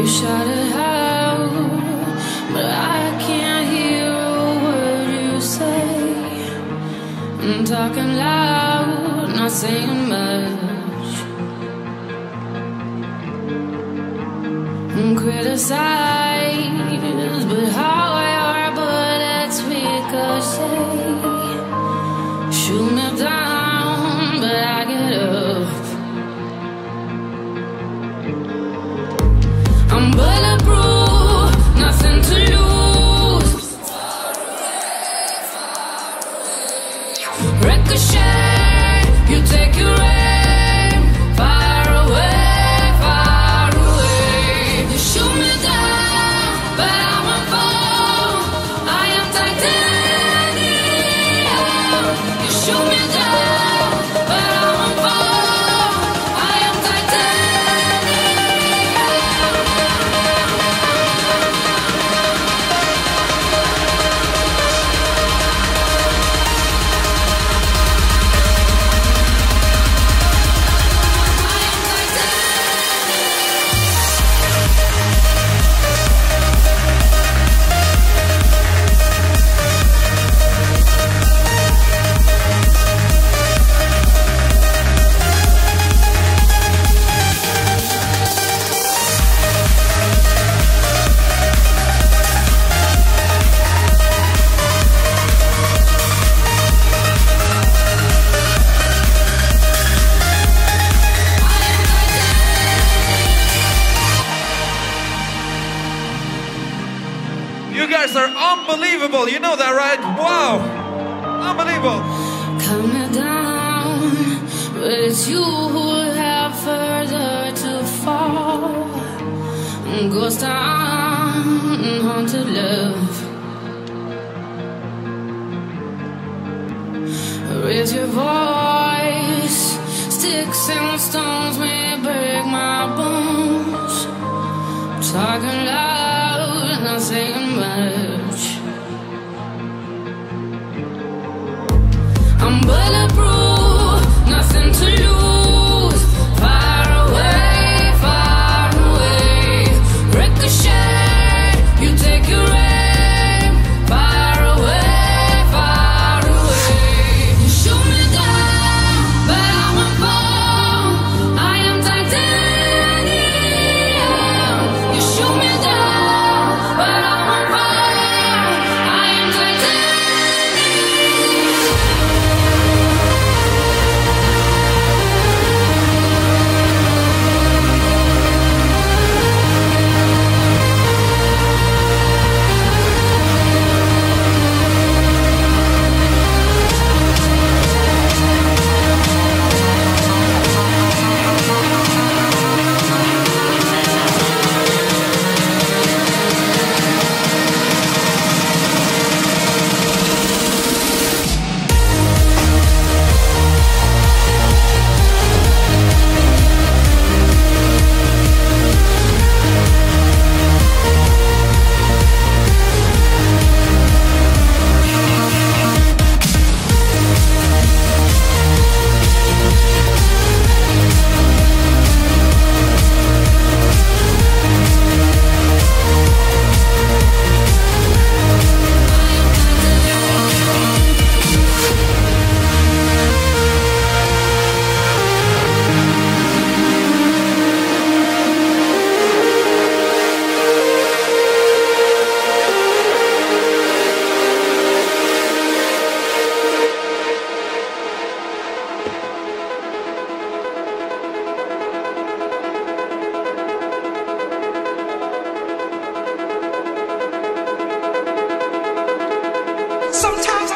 You shout it out, but I can't hear a word you say. I'm talking loud, not saying much. I'm criticized, You guys are unbelievable. You know that, right? Wow. Unbelievable. coming down, but it's you who have further to fall. Ghost town, haunted love. Raise your voice, sticks and stones may break my bones. Talking loud, saying much. I'm Sometimes